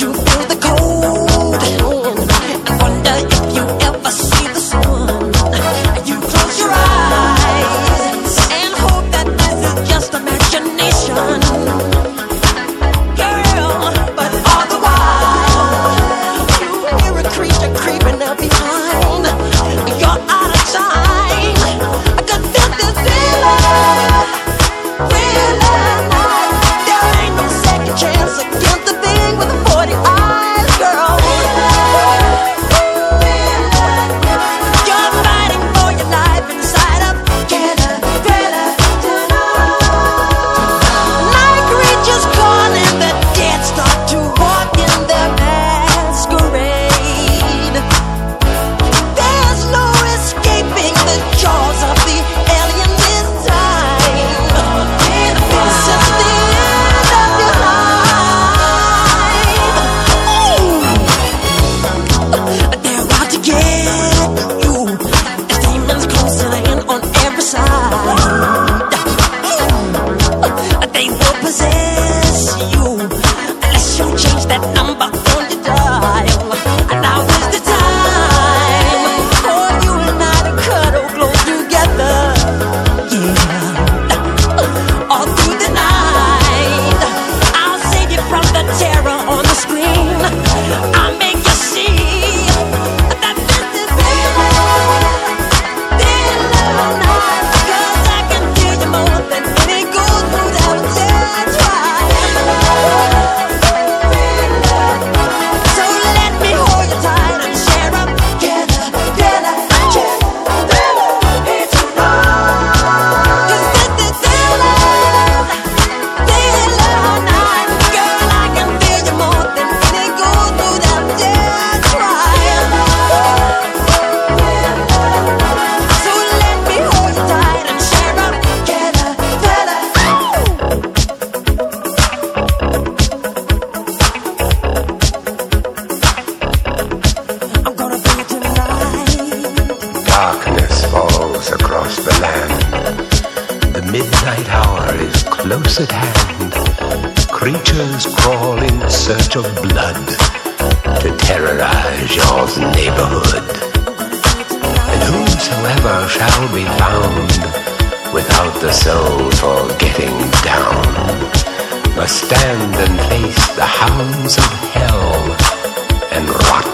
you feel the cold? At hand. Creatures crawl in search of blood to terrorize your neighborhood. And whosoever shall be found without the soul for getting down must stand and face the hounds of hell and rot